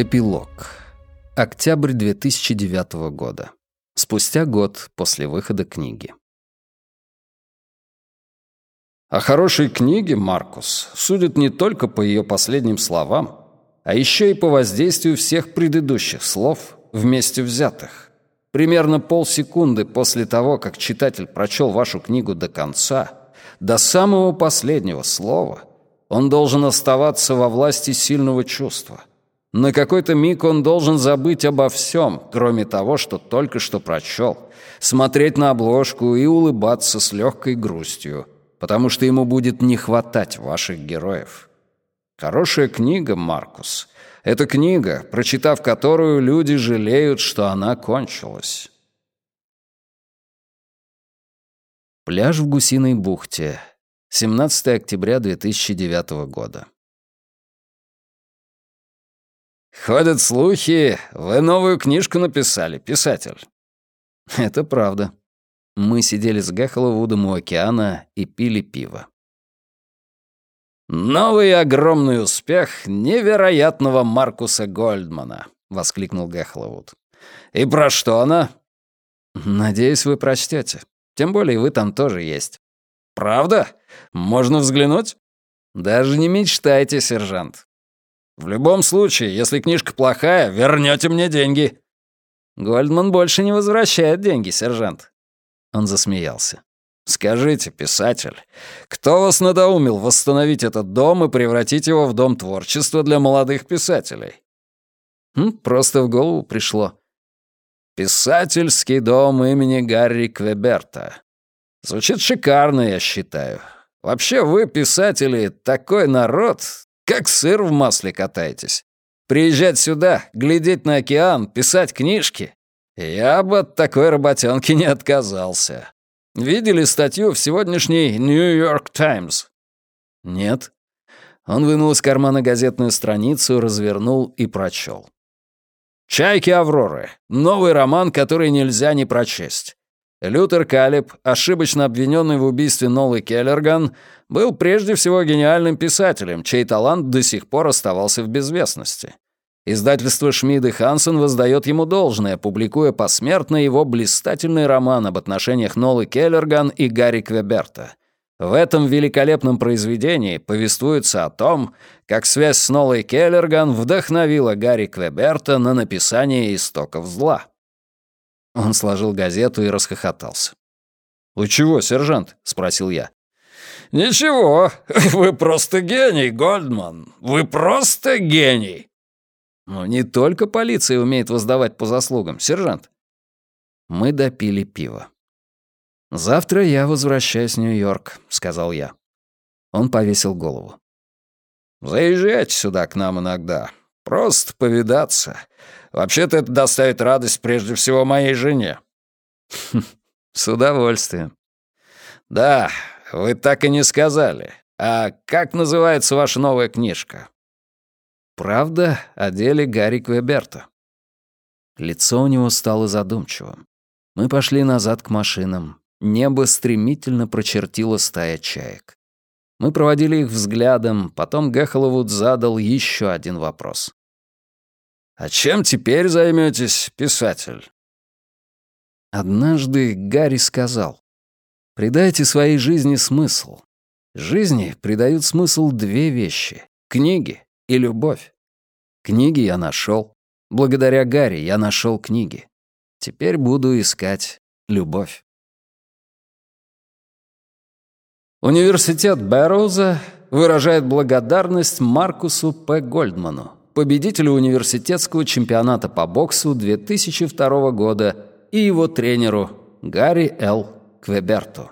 Эпилог. Октябрь 2009 года. Спустя год после выхода книги. О хорошей книге, Маркус, судят не только по ее последним словам, а еще и по воздействию всех предыдущих слов вместе взятых. Примерно полсекунды после того, как читатель прочел вашу книгу до конца, до самого последнего слова, он должен оставаться во власти сильного чувства — на какой-то миг он должен забыть обо всем, кроме того, что только что прочел, смотреть на обложку и улыбаться с легкой грустью, потому что ему будет не хватать ваших героев. Хорошая книга, Маркус. Это книга, прочитав которую люди жалеют, что она кончилась. Пляж в Гусиной бухте. 17 октября 2009 года. «Ходят слухи, вы новую книжку написали, писатель». «Это правда. Мы сидели с Гахоловудом у океана и пили пиво». «Новый огромный успех невероятного Маркуса Гольдмана», — воскликнул Гахловуд. «И про что она?» «Надеюсь, вы прочтете. Тем более вы там тоже есть». «Правда? Можно взглянуть?» «Даже не мечтайте, сержант. В любом случае, если книжка плохая, вернете мне деньги». «Гольдман больше не возвращает деньги, сержант». Он засмеялся. «Скажите, писатель, кто вас надоумил восстановить этот дом и превратить его в дом творчества для молодых писателей?» Хм, «Просто в голову пришло». «Писательский дом имени Гарри Квеберта. Звучит шикарно, я считаю. Вообще вы, писатели, такой народ, как сыр в масле катаетесь. Приезжать сюда, глядеть на океан, писать книжки. Я бы от такой работенки не отказался. Видели статью в сегодняшней «Нью-Йорк Таймс»?» «Нет». Он вынул из кармана газетную страницу, развернул и прочел. «Чайки Авроры. Новый роман, который нельзя не прочесть. Лютер Калеб, ошибочно обвиненный в убийстве Нолы Келлерган, был прежде всего гениальным писателем, чей талант до сих пор оставался в безвестности. Издательство Шмид и Хансен воздает ему должное, публикуя посмертно его блистательный роман об отношениях Нолы Келлерган и Гарри Квеберта. В этом великолепном произведении повествуется о том, как связь с Нолой Келлерган вдохновила Гарри Квеберта на написание «Истоков зла». Он сложил газету и расхохотался. «Вы чего, сержант?» — спросил я. «Ничего, вы просто гений, Гольдман. Вы просто гений!» «Но не только полиция умеет воздавать по заслугам, сержант». Мы допили пиво. «Завтра я возвращаюсь в Нью-Йорк», — сказал я. Он повесил голову. «Заезжайте сюда к нам иногда. Просто повидаться. Вообще-то это доставит радость прежде всего моей жене». «С удовольствием». «Да, вы так и не сказали. А как называется ваша новая книжка?» «Правда о деле Гарри Квеберта». Лицо у него стало задумчивым. Мы пошли назад к машинам. Небо стремительно прочертило стая чаек. Мы проводили их взглядом, потом Гехоловуд задал еще один вопрос. «А чем теперь займетесь, писатель?» Однажды Гарри сказал, «Придайте своей жизни смысл. Жизни придают смысл две вещи — книги и любовь. Книги я нашел. Благодаря Гарри я нашел книги. Теперь буду искать любовь». Университет Бэрроуза выражает благодарность Маркусу П. Гольдману, победителю университетского чемпионата по боксу 2002 года и его тренеру Гарри Л. Квеберту.